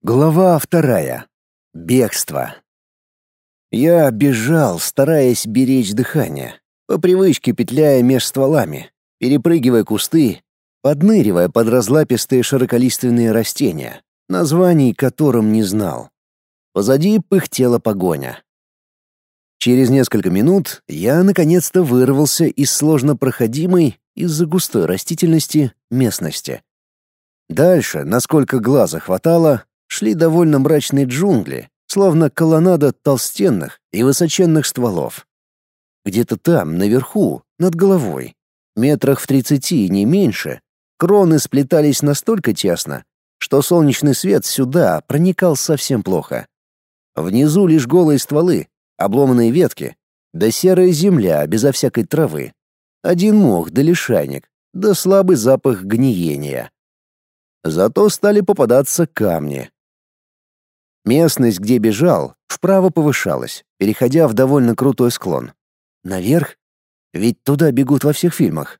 Глава вторая. Бегство. Я бежал, стараясь беречь дыхание, по привычке петляя меж стволами, перепрыгивая кусты, подныривая под разлапистые широколиственные растения, названий которым не знал. Позади пыхтела погоня. Через несколько минут я наконец-то вырвался из сложно проходимой из-за густой растительности местности. Дальше, насколько глаза хватало, шли довольно мрачные джунгли, словно колоннада толстенных и высоченных стволов. Где-то там, наверху, над головой, метрах в тридцати, не меньше, кроны сплетались настолько тесно, что солнечный свет сюда проникал совсем плохо. Внизу лишь голые стволы, обломанные ветки, да серая земля безо всякой травы. Один мох да лишайник, да слабый запах гниения. Зато стали попадаться камни. Местность, где бежал, вправо повышалась, переходя в довольно крутой склон. Наверх? Ведь туда бегут во всех фильмах.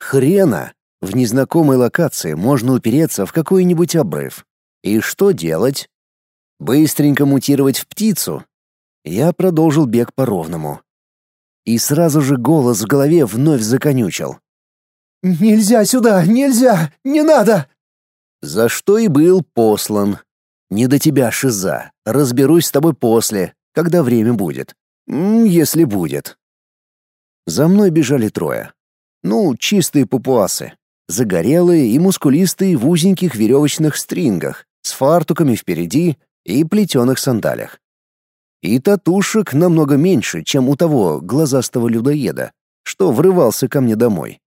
Хрена! В незнакомой локации можно упереться в какой-нибудь обрыв. И что делать? Быстренько мутировать в птицу? Я продолжил бег по-ровному. И сразу же голос в голове вновь законючил. «Нельзя сюда! Нельзя! Не надо!» За что и был послан. Не до тебя, Шиза. Разберусь с тобой после, когда время будет. Если будет. За мной бежали трое. Ну, чистые папуасы. Загорелые и мускулистые в узеньких веревочных стрингах, с фартуками впереди и плетеных сандалях. И татушек намного меньше, чем у того глазастого людоеда, что врывался ко мне домой.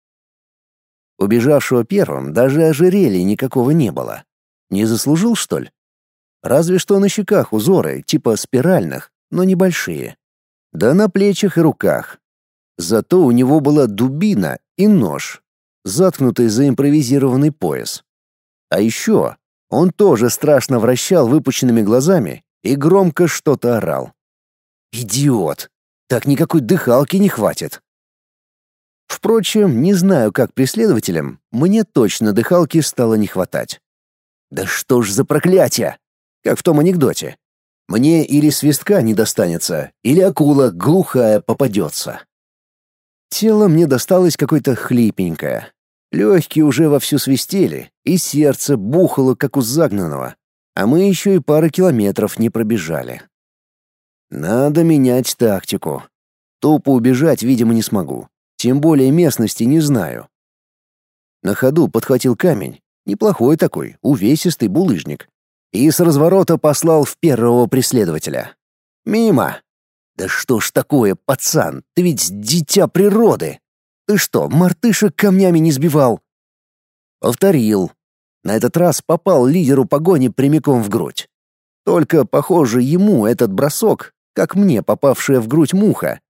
Убежавшего первым даже ожерелья никакого не было. Не заслужил, что ли? Разве что на щеках узоры, типа спиральных, но небольшие. Да на плечах и руках. Зато у него была дубина и нож, заткнутый за импровизированный пояс. А еще он тоже страшно вращал выпущенными глазами и громко что-то орал. «Идиот! Так никакой дыхалки не хватит!» Впрочем, не знаю, как преследователям, мне точно дыхалки стало не хватать. «Да что ж за проклятие!» Как в том анекдоте. Мне или свистка не достанется, или акула глухая попадется. Тело мне досталось какое-то хлипенькое. Легкие уже вовсю свистели, и сердце бухало, как у загнанного. А мы еще и пары километров не пробежали. Надо менять тактику. Тупо убежать, видимо, не смогу. Тем более местности не знаю. На ходу подхватил камень. Неплохой такой, увесистый булыжник и с разворота послал в первого преследователя. Мимо. Да что ж такое, пацан, ты ведь дитя природы. Ты что, мартышек камнями не сбивал? Повторил. На этот раз попал лидеру погони прямиком в грудь. Только, похоже, ему этот бросок, как мне попавшая в грудь муха.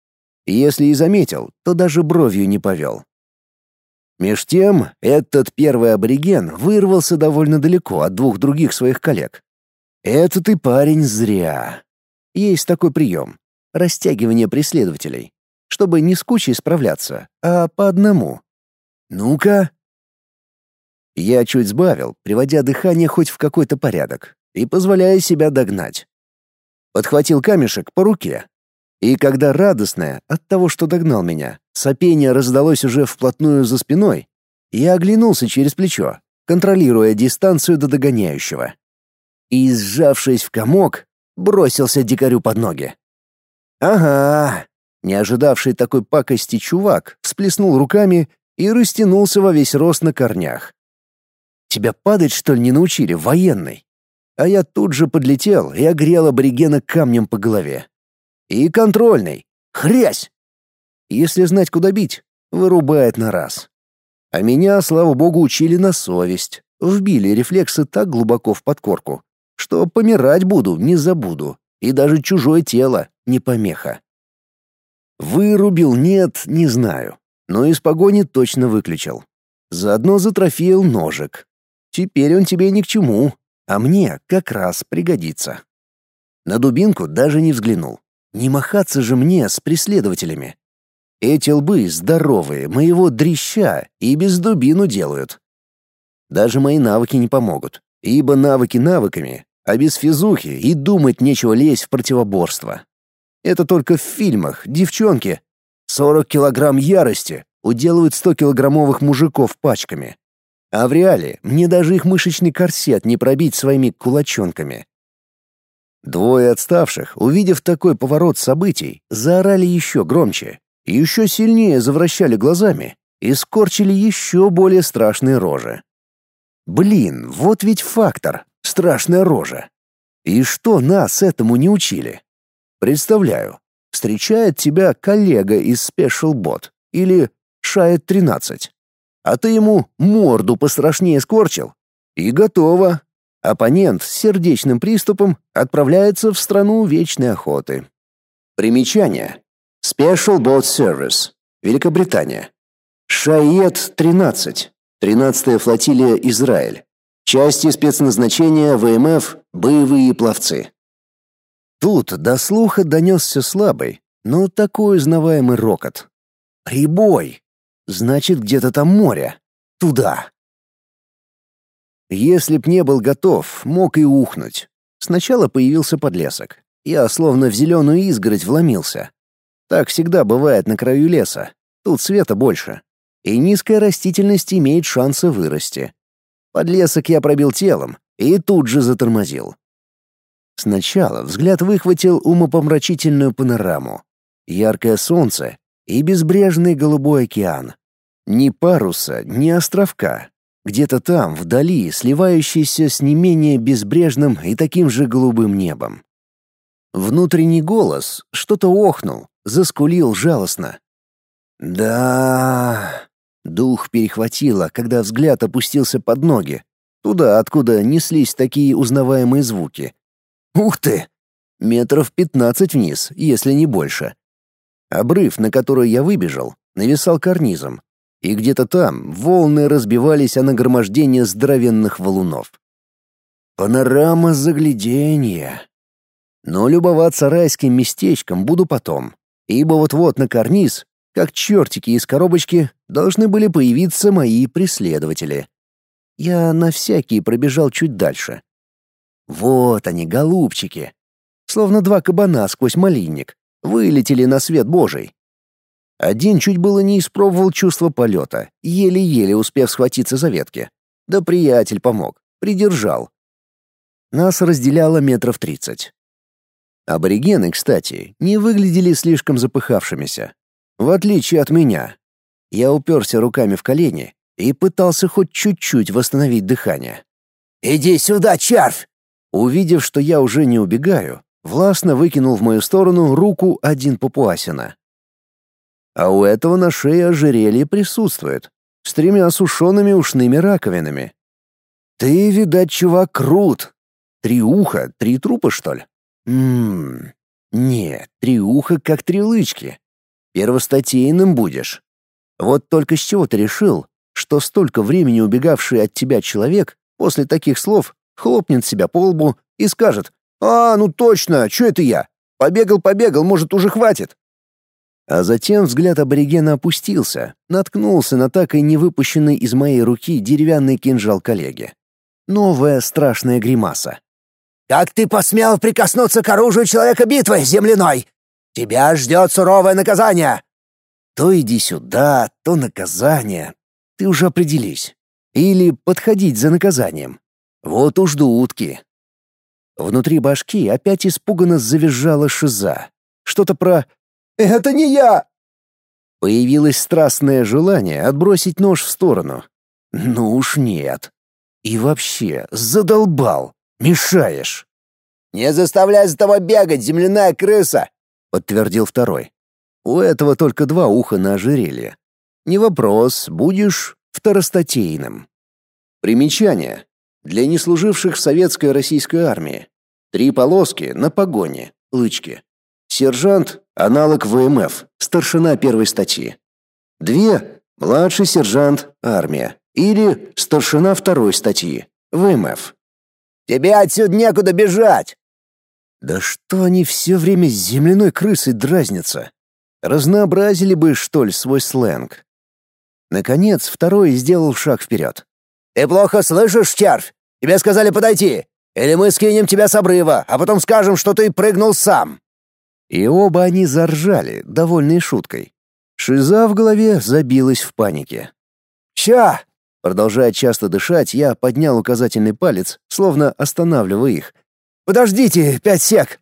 Если и заметил, то даже бровью не повел. Меж тем, этот первый абориген вырвался довольно далеко от двух других своих коллег. Это ты, парень, зря. Есть такой прием — растягивание преследователей, чтобы не с кучей справляться, а по одному. Ну-ка. Я чуть сбавил, приводя дыхание хоть в какой-то порядок и позволяя себя догнать. Подхватил камешек по руке, и когда радостное от того, что догнал меня, сопение раздалось уже вплотную за спиной, я оглянулся через плечо, контролируя дистанцию до догоняющего. И, сжавшись в комок, бросился дикарю под ноги. «Ага!» Не ожидавший такой пакости чувак всплеснул руками и растянулся во весь рост на корнях. «Тебя падать, что ли, не научили, военный?» А я тут же подлетел и огрел аборигена камнем по голове. И контрольный. Хрясь! Если знать, куда бить, вырубает на раз. А меня, слава богу, учили на совесть. Вбили рефлексы так глубоко в подкорку, что помирать буду, не забуду. И даже чужое тело не помеха. Вырубил, нет, не знаю. Но из погони точно выключил. Заодно затрофеил ножик. Теперь он тебе ни к чему, а мне как раз пригодится. На дубинку даже не взглянул. Не махаться же мне с преследователями. Эти лбы здоровые, моего дрища и без дубину делают. Даже мои навыки не помогут, ибо навыки навыками, А без физухи и думать нечего лезть в противоборство. Это только в фильмах девчонки 40 килограмм ярости уделывают 100-килограммовых мужиков пачками. А в реале мне даже их мышечный корсет не пробить своими кулачонками. Двое отставших, увидев такой поворот событий, заорали еще громче, еще сильнее завращали глазами и скорчили еще более страшные рожи. Блин, вот ведь фактор, страшная рожа. И что нас этому не учили? Представляю, встречает тебя коллега из Special Bot или Шает 13, а ты ему морду пострашнее скорчил, и готово. Оппонент с сердечным приступом отправляется в страну вечной охоты. Примечание. Special Boat Service. Великобритания. Шаед-13. 13-я флотилия Израиль. Части спецназначения ВМФ «Боевые пловцы». Тут до слуха донесся слабый, но такой узнаваемый рокот. «Прибой!» Значит, где-то там море. Туда. Если б не был готов, мог и ухнуть. Сначала появился подлесок. Я словно в зеленую изгородь вломился. Так всегда бывает на краю леса. Тут света больше. И низкая растительность имеет шансы вырасти. Подлесок я пробил телом и тут же затормозил. Сначала взгляд выхватил умопомрачительную панораму. Яркое солнце и безбрежный голубой океан. Ни паруса, ни островка. Где-то там, вдали, сливающийся с не менее безбрежным и таким же голубым небом. Внутренний голос что-то охнул, заскулил жалостно. «Да...» Дух перехватило, когда взгляд опустился под ноги, туда, откуда неслись такие узнаваемые звуки. «Ух ты! Метров пятнадцать вниз, если не больше. Обрыв, на который я выбежал, нависал карнизом, и где-то там волны разбивались о нагромождение здоровенных валунов. Панорама загляденья. Но любоваться райским местечком буду потом, ибо вот-вот на карниз, как чертики из коробочки, должны были появиться мои преследователи. Я на всякий пробежал чуть дальше. Вот они, голубчики. Словно два кабана сквозь малинник вылетели на свет Божий. Один чуть было не испробовал чувство полета, еле-еле успев схватиться за ветки. Да приятель помог, придержал. Нас разделяло метров тридцать. Аборигены, кстати, не выглядели слишком запыхавшимися. В отличие от меня. Я уперся руками в колени и пытался хоть чуть-чуть восстановить дыхание. «Иди сюда, червь!» Увидев, что я уже не убегаю, властно выкинул в мою сторону руку один папуасина. А у этого на шее ожерелье присутствует, с тремя сушеными ушными раковинами. Ты, видать, чувак, крут. Три уха, три трупа, что ли? Ммм, нет, три уха как три лычки. Первостатейным будешь. Вот только с чего ты решил, что столько времени убегавший от тебя человек после таких слов хлопнет себя по лбу и скажет «А, ну точно, что это я? Побегал-побегал, может, уже хватит?» А затем взгляд аборигена опустился, наткнулся на так и не выпущенный из моей руки деревянный кинжал коллеги. Новая страшная гримаса. «Как ты посмел прикоснуться к оружию человека битвы, земляной? Тебя ждет суровое наказание!» То иди сюда, то наказание. Ты уже определись. Или подходить за наказанием. Вот уж жду утки. Внутри башки опять испуганно завизжала шиза. Что-то про «Это не я!» Появилось страстное желание отбросить нож в сторону. Ну уж нет. И вообще, задолбал. Мешаешь. «Не заставляй за тобой бегать, земляная крыса!» — подтвердил второй. У этого только два уха на ожерелье. Не вопрос, будешь второстатейным. Примечание. Для неслуживших в советской российской армии. Три полоски на погоне, лычки. Сержант — аналог ВМФ, старшина первой статьи. Две — младший сержант, армия. Или старшина второй статьи, ВМФ. «Тебе отсюда некуда бежать!» Да что они все время с земляной крысой дразнятся? Разнообразили бы, что ли, свой сленг. Наконец, второй сделал шаг вперед. «Ты плохо слышишь, червь? Тебе сказали подойти. Или мы скинем тебя с обрыва, а потом скажем, что ты прыгнул сам!» И оба они заржали, довольные шуткой. Шиза в голове забилась в панике. «Ща!» Продолжая часто дышать, я поднял указательный палец, словно останавливая их. «Подождите, пять сек!»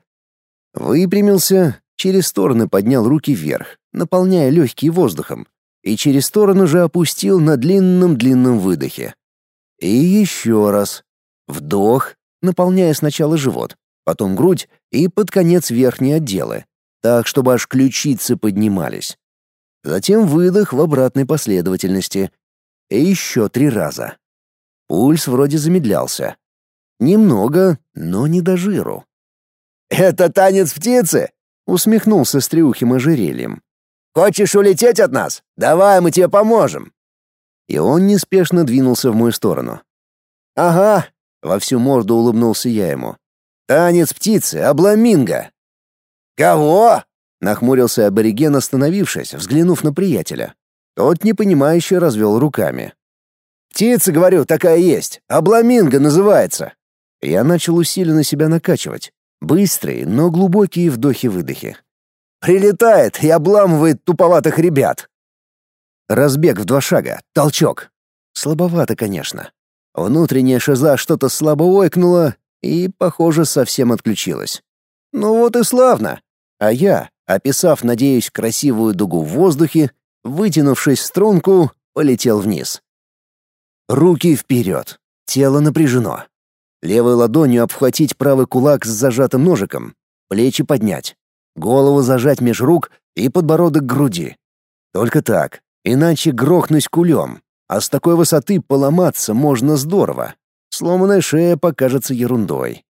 Выпрямился, через стороны поднял руки вверх, наполняя легкие воздухом, и через сторону же опустил на длинном-длинном выдохе. И еще раз. Вдох, наполняя сначала живот, потом грудь и под конец верхние отделы, так, чтобы аж ключицы поднимались. Затем выдох в обратной последовательности. И еще три раза. Пульс вроде замедлялся. Немного, но не до жиру. «Это танец птицы?» — усмехнулся с трюхим ожерельем. «Хочешь улететь от нас? Давай, мы тебе поможем!» И он неспешно двинулся в мою сторону. «Ага!» — во всю морду улыбнулся я ему. «Танец птицы, обламинго!» «Кого?» — нахмурился абориген, остановившись, взглянув на приятеля. Тот непонимающе развел руками. «Птица, говорю, такая есть. Обламинго называется». Я начал усиленно себя накачивать. Быстрые, но глубокие вдохи-выдохи. «Прилетает и обламывает туповатых ребят». Разбег в два шага, толчок. Слабовато, конечно. Внутренняя шиза что-то слабо ойкнула и, похоже, совсем отключилась. Ну вот и славно. А я, описав, надеюсь, красивую дугу в воздухе, вытянувшись в струнку, полетел вниз. Руки вперед, тело напряжено. Левой ладонью обхватить правый кулак с зажатым ножиком, плечи поднять, голову зажать меж рук и подбородок к груди. Только так, иначе грохнусь кулем, а с такой высоты поломаться можно здорово. Сломанная шея покажется ерундой.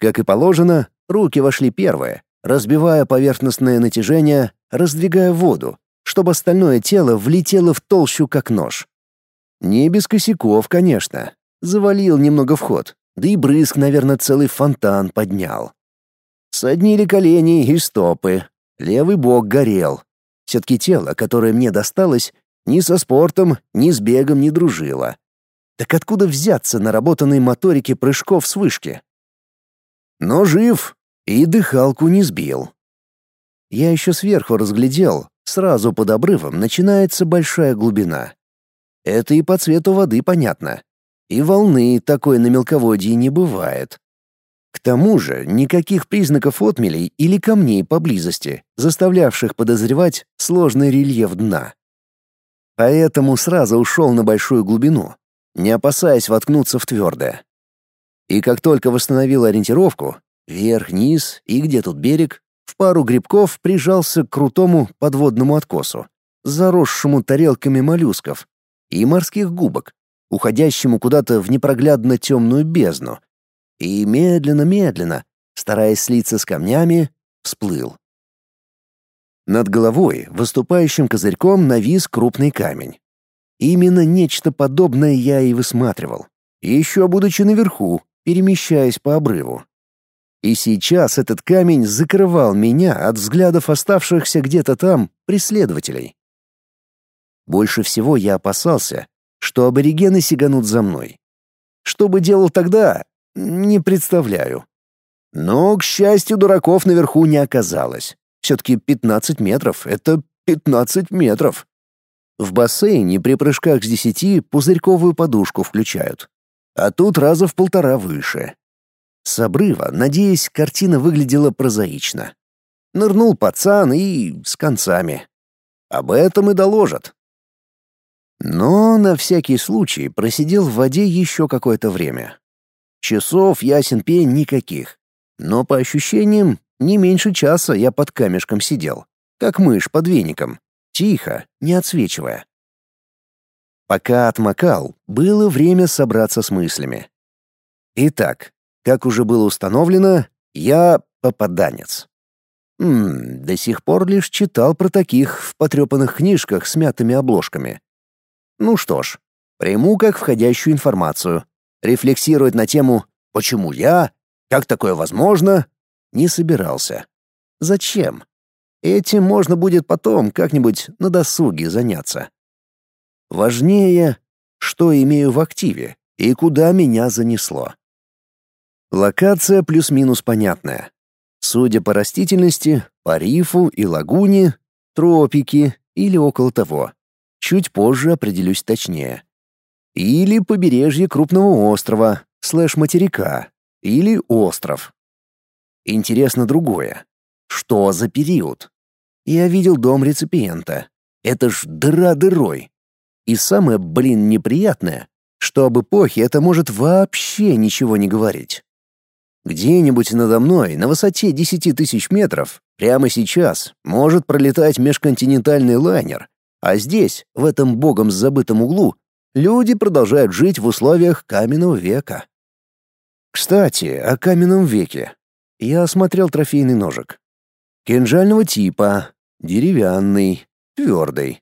Как и положено, руки вошли первые, разбивая поверхностное натяжение, раздвигая воду, чтобы остальное тело влетело в толщу как нож. Не без косяков, конечно, Завалил немного вход, да и брызг, наверное, целый фонтан поднял. Соднили колени и стопы, левый бок горел. Все-таки тело, которое мне досталось, ни со спортом, ни с бегом не дружило. Так откуда взяться наработанной моторике прыжков с вышки? Но жив и дыхалку не сбил. Я еще сверху разглядел, сразу под обрывом начинается большая глубина. Это и по цвету воды понятно. И волны такой на мелководье не бывает. К тому же никаких признаков отмелей или камней поблизости, заставлявших подозревать сложный рельеф дна. Поэтому сразу ушел на большую глубину, не опасаясь воткнуться в твердое. И как только восстановил ориентировку, вверх-вниз и где тут берег, в пару грибков прижался к крутому подводному откосу, заросшему тарелками моллюсков и морских губок, уходящему куда-то в непроглядно темную бездну, и медленно-медленно, стараясь слиться с камнями, всплыл. Над головой, выступающим козырьком, навис крупный камень. Именно нечто подобное я и высматривал, еще будучи наверху, перемещаясь по обрыву. И сейчас этот камень закрывал меня от взглядов оставшихся где-то там преследователей. Больше всего я опасался, что аборигены сиганут за мной. Что бы делал тогда, не представляю. Но, к счастью, дураков наверху не оказалось. Все-таки 15 метров — это 15 метров. В бассейне при прыжках с десяти пузырьковую подушку включают. А тут раза в полтора выше. С обрыва, надеюсь, картина выглядела прозаично. Нырнул пацан и с концами. Об этом и доложат. Но на всякий случай просидел в воде еще какое-то время. Часов ясен пень никаких. Но по ощущениям, не меньше часа я под камешком сидел, как мышь под веником, тихо, не отсвечивая. Пока отмокал, было время собраться с мыслями. Итак, как уже было установлено, я попаданец. М до сих пор лишь читал про таких в потрепанных книжках с мятыми обложками. Ну что ж, приму как входящую информацию. Рефлексировать на тему «почему я?», «как такое возможно?» не собирался. Зачем? Этим можно будет потом как-нибудь на досуге заняться. Важнее, что имею в активе и куда меня занесло. Локация плюс-минус понятная. Судя по растительности, по рифу и лагуне, тропики или около того. Чуть позже определюсь точнее. Или побережье крупного острова, слэш-материка, или остров. Интересно другое. Что за период? Я видел дом реципиента. Это ж дыра дырой. И самое, блин, неприятное, что об эпохе это может вообще ничего не говорить. Где-нибудь надо мной, на высоте 10 тысяч метров, прямо сейчас, может пролетать межконтинентальный лайнер, а здесь, в этом богом забытом углу, люди продолжают жить в условиях каменного века. Кстати, о каменном веке. Я осмотрел трофейный ножик. Кинжального типа, деревянный, твердый.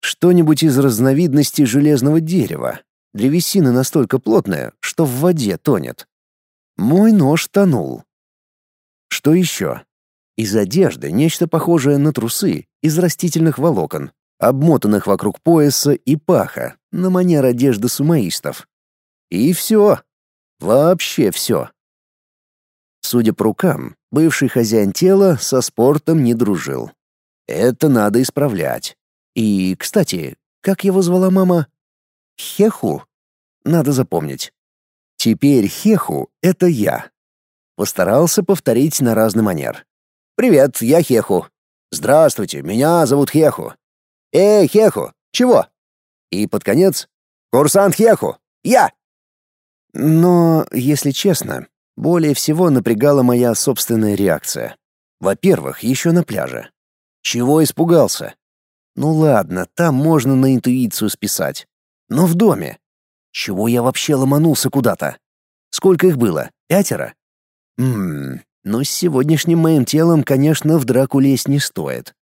Что-нибудь из разновидности железного дерева. Древесина настолько плотная, что в воде тонет. Мой нож тонул. Что еще? Из одежды нечто похожее на трусы из растительных волокон, обмотанных вокруг пояса и паха, на манер одежды сумаистов. И все. Вообще все. Судя по рукам, бывший хозяин тела со спортом не дружил. Это надо исправлять. И, кстати, как его звала мама? Хеху? Надо запомнить. Теперь Хеху — это я. Постарался повторить на разный манер. «Привет, я Хеху». «Здравствуйте, меня зовут Хеху». «Эй, Хеху, чего?» И под конец «Курсант Хеху, я!» Но, если честно, более всего напрягала моя собственная реакция. Во-первых, еще на пляже. Чего испугался? Ну ладно, там можно на интуицию списать. Но в доме. Чего я вообще ломанулся куда-то? Сколько их было? Пятеро? Ммм, ну с сегодняшним моим телом, конечно, в драку лезть не стоит.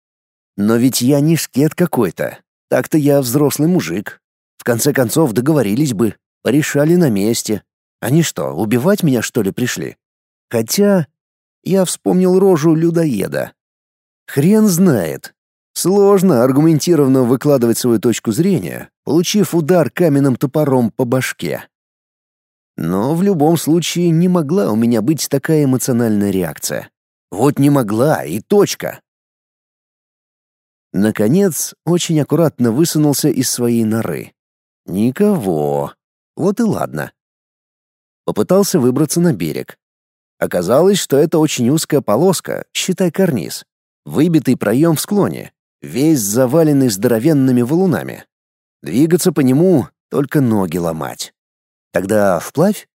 Но ведь я не шкет какой-то. Так-то я взрослый мужик. В конце концов договорились бы, порешали на месте. Они что, убивать меня что ли пришли? Хотя я вспомнил рожу людоеда. Хрен знает. Сложно аргументированно выкладывать свою точку зрения, получив удар каменным топором по башке. Но в любом случае не могла у меня быть такая эмоциональная реакция. Вот не могла и точка. Наконец, очень аккуратно высунулся из своей норы. Никого. Вот и ладно. Попытался выбраться на берег. Оказалось, что это очень узкая полоска, считай карниз. Выбитый проем в склоне, весь заваленный здоровенными валунами. Двигаться по нему — только ноги ломать. Тогда вплавь?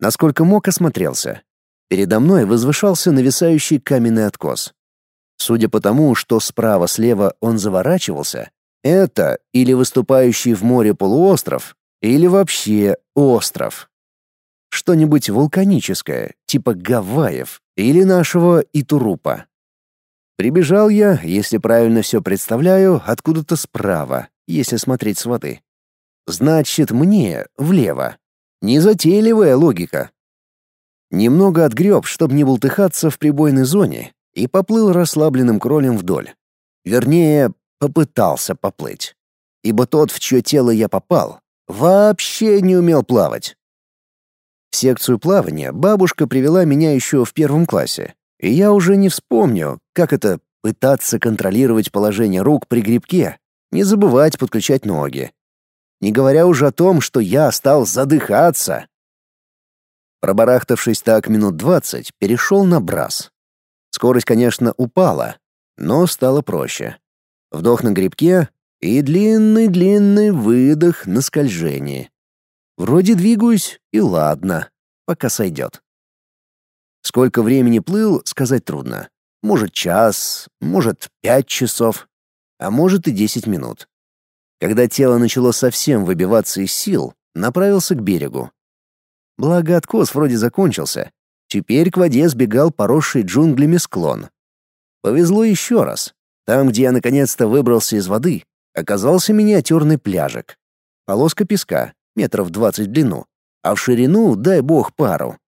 Насколько мог, осмотрелся. Передо мной возвышался нависающий каменный откос. Судя по тому, что справа-слева он заворачивался, это или выступающий в море полуостров, или вообще остров. Что-нибудь вулканическое, типа Гавайев или нашего Итурупа. Прибежал я, если правильно все представляю, откуда-то справа, если смотреть с воды. Значит, мне влево. Незатейливая логика. Немного отгреб, чтобы не болтыхаться в прибойной зоне, и поплыл расслабленным кролем вдоль. Вернее, попытался поплыть. Ибо тот, в чье тело я попал, вообще не умел плавать. В секцию плавания бабушка привела меня еще в первом классе, и я уже не вспомню, как это пытаться контролировать положение рук при грибке, не забывать подключать ноги. Не говоря уже о том, что я стал задыхаться. Пробарахтавшись так минут двадцать, перешел на брас. Скорость, конечно, упала, но стало проще. Вдох на грибке и длинный-длинный выдох на скольжении. Вроде двигаюсь, и ладно, пока сойдет. Сколько времени плыл, сказать трудно. Может, час, может, пять часов, а может и десять минут. Когда тело начало совсем выбиваться из сил, направился к берегу. Благо, откос вроде закончился, Теперь к воде сбегал поросший джунглями склон. Повезло еще раз. Там, где я наконец-то выбрался из воды, оказался миниатюрный пляжик. Полоска песка, метров двадцать в длину, а в ширину, дай бог, пару.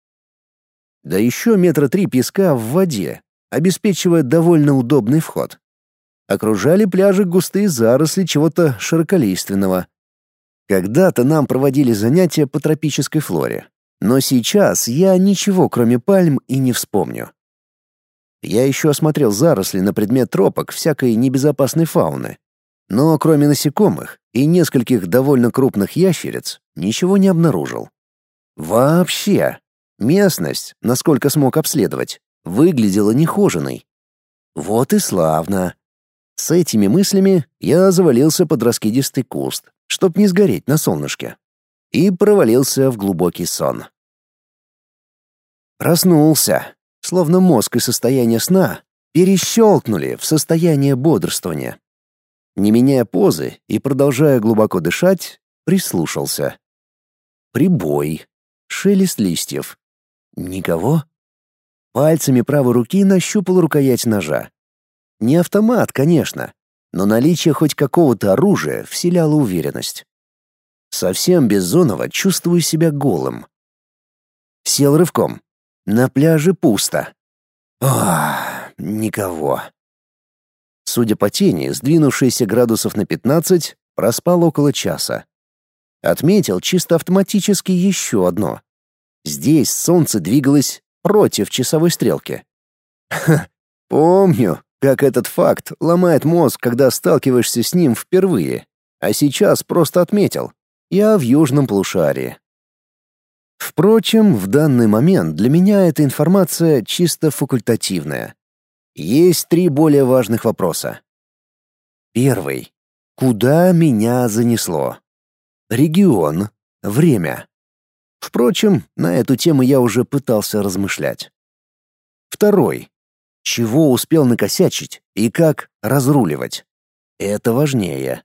Да еще метра три песка в воде, обеспечивая довольно удобный вход. Окружали пляжи густые заросли чего-то широколиственного. Когда-то нам проводили занятия по тропической флоре. Но сейчас я ничего, кроме пальм, и не вспомню. Я еще осмотрел заросли на предмет тропок всякой небезопасной фауны. Но кроме насекомых и нескольких довольно крупных ящериц, ничего не обнаружил. Вообще, местность, насколько смог обследовать, выглядела нехоженной. Вот и славно. С этими мыслями я завалился под раскидистый куст, чтоб не сгореть на солнышке, и провалился в глубокий сон. Проснулся, словно мозг и состояние сна перещелкнули в состояние бодрствования. Не меняя позы и продолжая глубоко дышать, прислушался. Прибой, шелест листьев. Никого? Пальцами правой руки нащупал рукоять ножа. Не автомат, конечно, но наличие хоть какого-то оружия вселяло уверенность. Совсем без зонова чувствую себя голым. Сел рывком. На пляже пусто. Ах, никого. Судя по тени, сдвинувшейся градусов на 15, проспал около часа. Отметил чисто автоматически еще одно. Здесь солнце двигалось против часовой стрелки. Ха, помню, как этот факт ломает мозг, когда сталкиваешься с ним впервые. А сейчас просто отметил. Я в южном полушарии. Впрочем, в данный момент для меня эта информация чисто факультативная. Есть три более важных вопроса. Первый. Куда меня занесло? Регион. Время. Впрочем, на эту тему я уже пытался размышлять. Второй. Чего успел накосячить и как разруливать? Это важнее.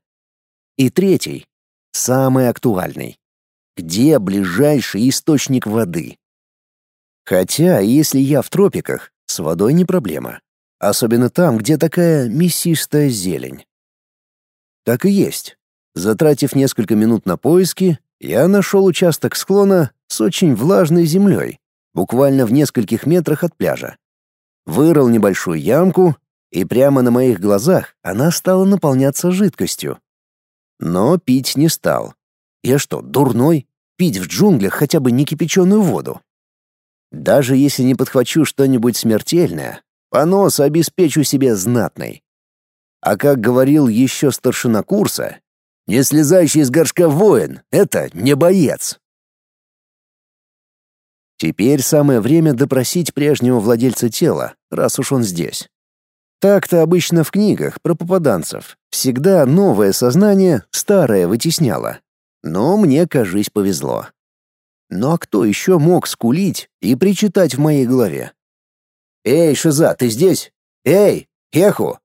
И третий. Самый актуальный. Где ближайший источник воды? Хотя, если я в тропиках, с водой не проблема. Особенно там, где такая мясистая зелень. Так и есть. Затратив несколько минут на поиски, я нашел участок склона с очень влажной землей, буквально в нескольких метрах от пляжа. Вырыл небольшую ямку, и прямо на моих глазах она стала наполняться жидкостью. Но пить не стал. Я что, дурной? Пить в джунглях хотя бы не кипяченую воду? Даже если не подхвачу что-нибудь смертельное, понос обеспечу себе знатный. А как говорил еще старшина курса, не слезающий из горшка воин — это не боец. Теперь самое время допросить прежнего владельца тела, раз уж он здесь. Так-то обычно в книгах про попаданцев всегда новое сознание старое вытесняло. Но мне, кажись, повезло. Но кто еще мог скулить и причитать в моей голове? «Эй, Шиза, ты здесь? Эй, Эху!»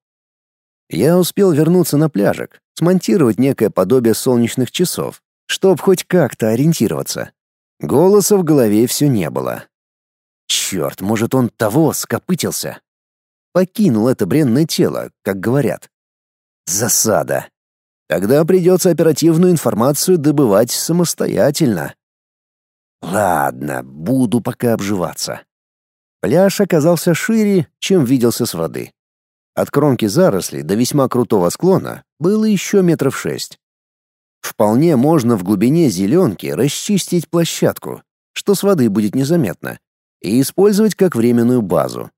Я успел вернуться на пляжик, смонтировать некое подобие солнечных часов, чтоб хоть как-то ориентироваться. Голоса в голове все не было. Черт, может, он того скопытился? Покинул это бренное тело, как говорят. Засада. Тогда придется оперативную информацию добывать самостоятельно. Ладно, буду пока обживаться. Пляж оказался шире, чем виделся с воды. От кромки зарослей до весьма крутого склона было еще метров шесть. Вполне можно в глубине зеленки расчистить площадку, что с воды будет незаметно, и использовать как временную базу.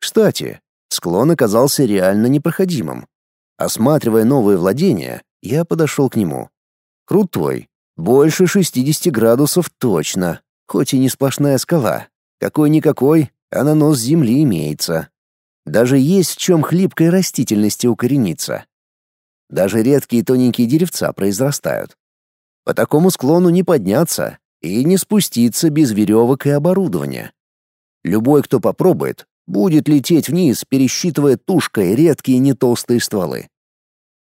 Кстати, склон оказался реально непроходимым. Осматривая новые владения, я подошел к нему. Крутой, больше 60 градусов точно, хоть и не сплошная скала. Какой-никакой, а на нос земли имеется. Даже есть в чем хлипкой растительности укорениться. Даже редкие тоненькие деревца произрастают. По такому склону не подняться и не спуститься без веревок и оборудования. Любой, кто попробует, будет лететь вниз, пересчитывая тушкой редкие нетолстые стволы.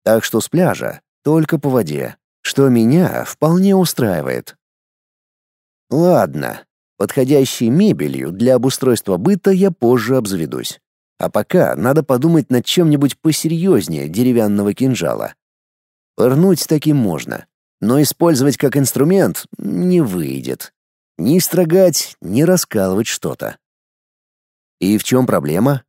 Так что с пляжа только по воде, что меня вполне устраивает. Ладно, подходящей мебелью для обустройства быта я позже обзаведусь. А пока надо подумать над чем-нибудь посерьезнее деревянного кинжала. Пырнуть таким можно, но использовать как инструмент не выйдет. Ни строгать, ни раскалывать что-то. И в чем проблема?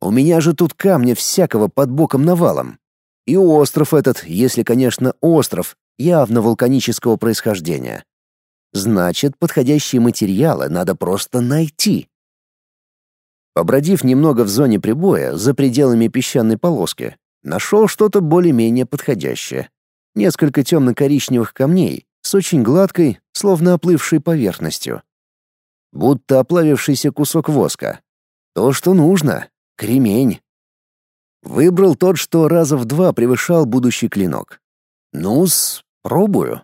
У меня же тут камня всякого под боком навалом. И остров этот, если, конечно, остров, явно вулканического происхождения. Значит, подходящие материалы надо просто найти. Побродив немного в зоне прибоя, за пределами песчаной полоски, нашел что-то более-менее подходящее. Несколько темно-коричневых камней с очень гладкой, словно оплывшей поверхностью. Будто оплавившийся кусок воска. То, что нужно. Кремень. Выбрал тот, что раза в два превышал будущий клинок. Ну-с, пробую.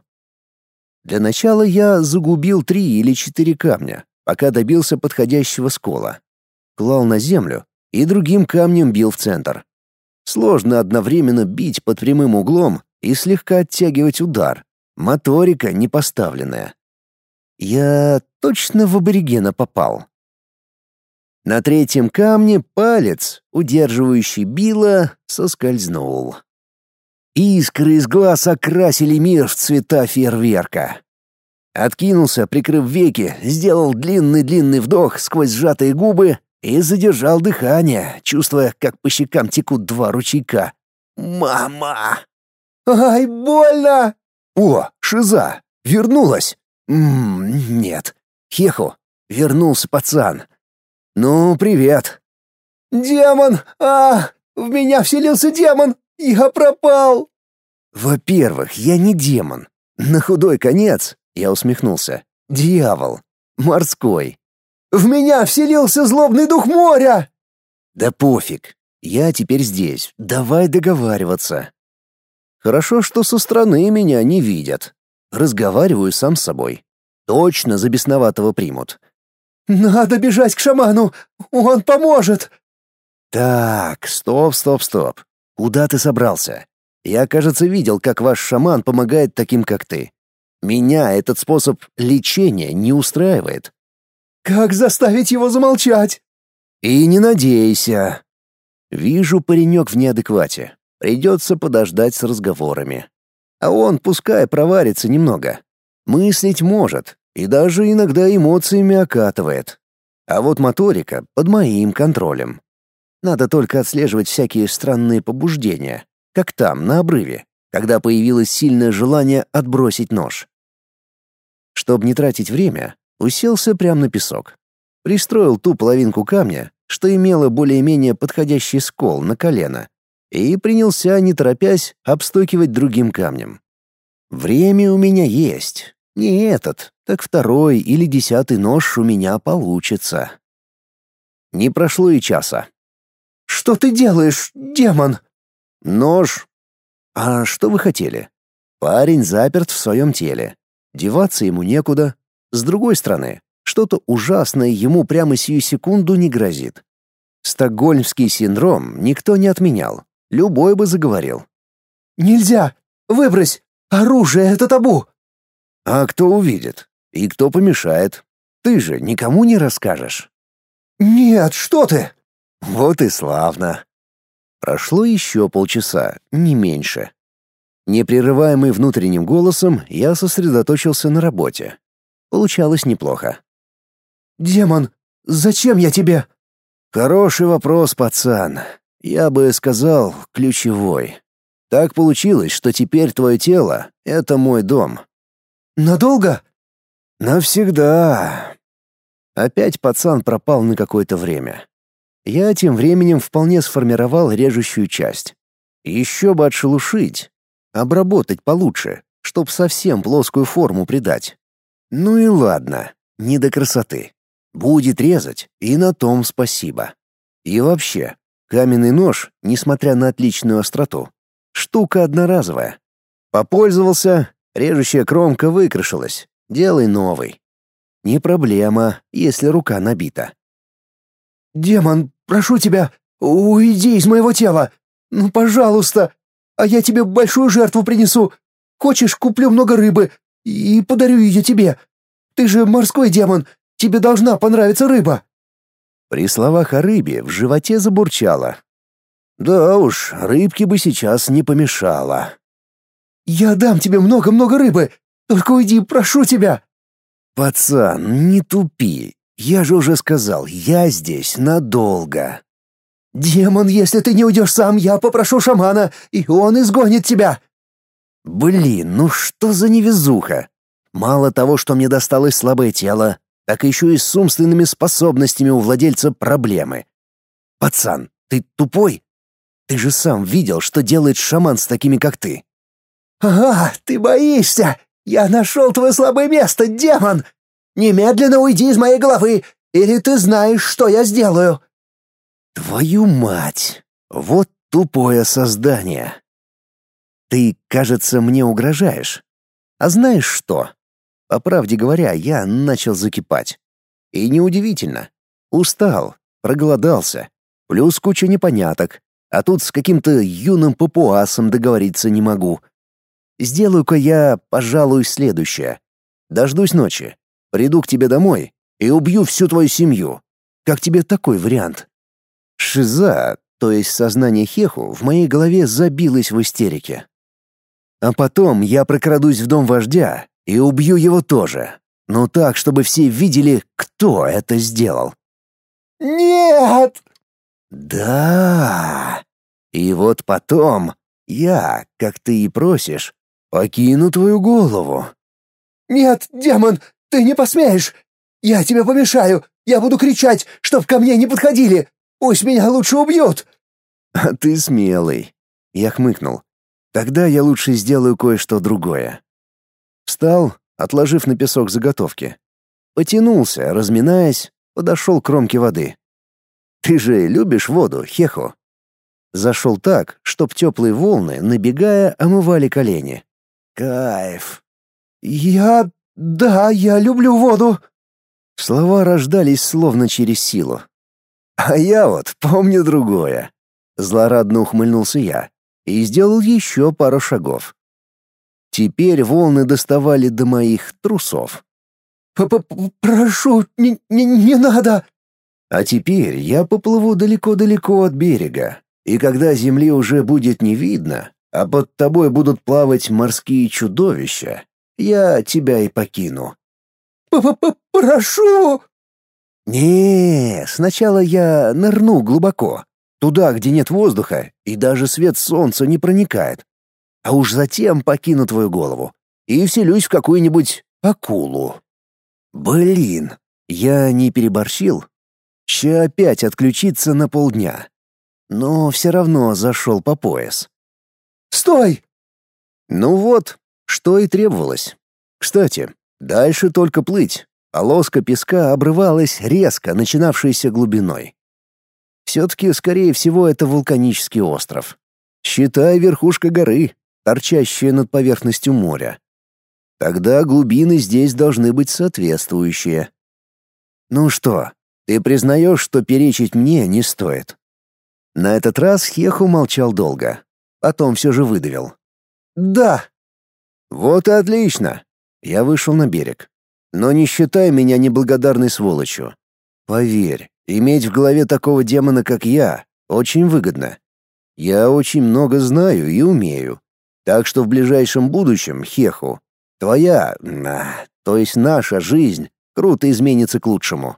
Для начала я загубил три или четыре камня, пока добился подходящего скола. Клал на землю и другим камнем бил в центр. Сложно одновременно бить под прямым углом и слегка оттягивать удар. Моторика не поставленная. Я точно в аборигена попал. На третьем камне палец, удерживающий било, соскользнул. Искры из глаз окрасили мир в цвета фейерверка. Откинулся, прикрыв веки, сделал длинный-длинный вдох сквозь сжатые губы и задержал дыхание, чувствуя, как по щекам текут два ручейка. «Мама!» «Ай, больно!» «О, Шиза! Вернулась!» «Ммм, нет. Хеху, вернулся пацан. Ну, привет!» «Демон! А, в меня вселился демон! Я пропал!» «Во-первых, я не демон. На худой конец, — я усмехнулся, — дьявол. Морской. В меня вселился злобный дух моря!» «Да пофиг. Я теперь здесь. Давай договариваться». Хорошо, что со стороны меня не видят. Разговариваю сам с собой. Точно за бесноватого примут. «Надо бежать к шаману! Он поможет!» «Так, стоп, стоп, стоп. Куда ты собрался? Я, кажется, видел, как ваш шаман помогает таким, как ты. Меня этот способ лечения не устраивает». «Как заставить его замолчать?» «И не надейся. Вижу, паренек в неадеквате. Придется подождать с разговорами. А он пускай проварится немного. Мыслить может, и даже иногда эмоциями окатывает. А вот моторика под моим контролем. Надо только отслеживать всякие странные побуждения, как там, на обрыве, когда появилось сильное желание отбросить нож. Чтобы не тратить время, уселся прямо на песок. Пристроил ту половинку камня, что имела более-менее подходящий скол на колено, и принялся, не торопясь, обстукивать другим камнем. Время у меня есть, не этот, так второй или десятый нож у меня получится. Не прошло и часа. «Что ты делаешь, демон?» «Нож. А что вы хотели? Парень заперт в своем теле. Деваться ему некуда. С другой стороны, что-то ужасное ему прямо сию секунду не грозит. Стокгольмский синдром никто не отменял. Любой бы заговорил. «Нельзя! Выбрось! Оружие — это табу!» А кто увидит? И кто помешает? Ты же никому не расскажешь. Нет, что ты? Вот и славно. Прошло еще полчаса, не меньше. Непрерываемый внутренним голосом, я сосредоточился на работе. Получалось неплохо. «Демон, зачем я тебе?» «Хороший вопрос, пацан. Я бы сказал, ключевой. Так получилось, что теперь твое тело — это мой дом. Надолго? Навсегда. Опять пацан пропал на какое-то время. Я тем временем вполне сформировал режущую часть. Еще бы отшелушить, обработать получше, чтоб совсем плоскую форму придать. Ну и ладно, не до красоты. Будет резать, и на том спасибо. И вообще, каменный нож, несмотря на отличную остроту, штука одноразовая. Попользовался, Режущая кромка выкрашилась. Делай новый. Не проблема, если рука набита. «Демон, прошу тебя, уйди из моего тела! Ну, пожалуйста! А я тебе большую жертву принесу. Хочешь, куплю много рыбы и подарю ее тебе. Ты же морской демон, тебе должна понравиться рыба». При словах о рыбе в животе забурчало. «Да уж, рыбки бы сейчас не помешало». «Я дам тебе много-много рыбы! Только уйди, прошу тебя!» «Пацан, не тупи. Я же уже сказал, я здесь надолго». «Демон, если ты не уйдешь сам, я попрошу шамана, и он изгонит тебя!» «Блин, ну что за невезуха? Мало того, что мне досталось слабое тело, так еще и с умственными способностями у владельца проблемы. Пацан, ты тупой? Ты же сам видел, что делает шаман с такими, как ты. «Ага, ты боишься! Я нашел твое слабое место, демон! Немедленно уйди из моей головы, или ты знаешь, что я сделаю!» «Твою мать! Вот тупое создание!» «Ты, кажется, мне угрожаешь. А знаешь что? По правде говоря, я начал закипать. И неудивительно. Устал, проголодался, плюс куча непоняток, а тут с каким-то юным папуасом договориться не могу. Сделаю-ка я, пожалуй, следующее. Дождусь ночи, приду к тебе домой и убью всю твою семью. Как тебе такой вариант? Шиза, то есть сознание Хеху, в моей голове забилось в истерике. А потом я прокрадусь в дом вождя и убью его тоже. Но так, чтобы все видели, кто это сделал. «Нет!» «Да!» И вот потом я, как ты и просишь, покину твою голову. «Нет, демон, ты не посмеешь! Я тебе помешаю! Я буду кричать, чтоб ко мне не подходили! Пусть меня лучше убьют!» «А ты смелый!» Я хмыкнул. «Тогда я лучше сделаю кое-что другое». Встал, отложив на песок заготовки. Потянулся, разминаясь, подошел к кромке воды. «Ты же любишь воду, Хехо?» Зашел так, чтоб теплые волны, набегая, омывали колени. Кайф. Я... да, я люблю воду. Слова рождались словно через силу. А я вот помню другое. Злорадно ухмыльнулся я и сделал еще пару шагов. Теперь волны доставали до моих трусов. П -п «Прошу, не, не, не надо!» А теперь я поплыву далеко-далеко от берега, и когда земли уже будет не видно, а под тобой будут плавать морские чудовища, я тебя и покину. П -п -п Прошу. Не, сначала я нырну глубоко, туда, где нет воздуха и даже свет солнца не проникает. А уж затем покину твою голову и вселюсь в какую-нибудь акулу. Блин, я не переборщил. Ща опять отключиться на полдня. Но все равно зашел по пояс. Стой!» Ну вот, что и требовалось. Кстати, дальше только плыть. Полоска песка обрывалась резко, начинавшейся глубиной. Все-таки, скорее всего, это вулканический остров. Считай верхушка горы, торчащая над поверхностью моря. Тогда глубины здесь должны быть соответствующие. Ну что, ты признаешь, что перечить мне не стоит? На этот раз Хеху молчал долго. Потом все же выдавил. «Да». «Вот и отлично». Я вышел на берег. «Но не считай меня неблагодарной сволочью. Поверь, иметь в голове такого демона, как я, очень выгодно. Я очень много знаю и умею. Так что в ближайшем будущем, Хеху, твоя, то есть наша жизнь, круто изменится к лучшему».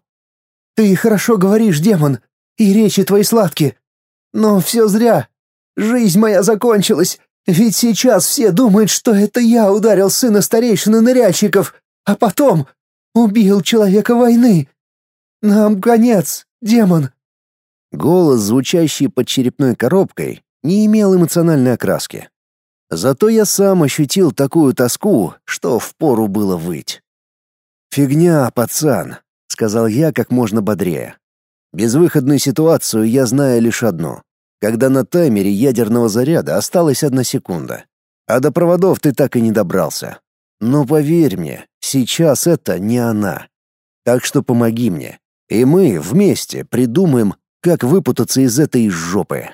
«Ты хорошо говоришь, демон, и речи твои сладкие. Но все зря. Жизнь моя закончилась, ведь сейчас все думают, что это я ударил сына старейшины ныряльщиков, а потом убил человека войны. Нам конец, демон». Голос, звучащий под черепной коробкой, не имел эмоциональной окраски. Зато я сам ощутил такую тоску, что впору было выть. «Фигня, пацан», — сказал я как можно бодрее. «Безвыходную ситуацию я знаю лишь одно когда на таймере ядерного заряда осталась одна секунда. А до проводов ты так и не добрался. Но поверь мне, сейчас это не она. Так что помоги мне, и мы вместе придумаем, как выпутаться из этой жопы.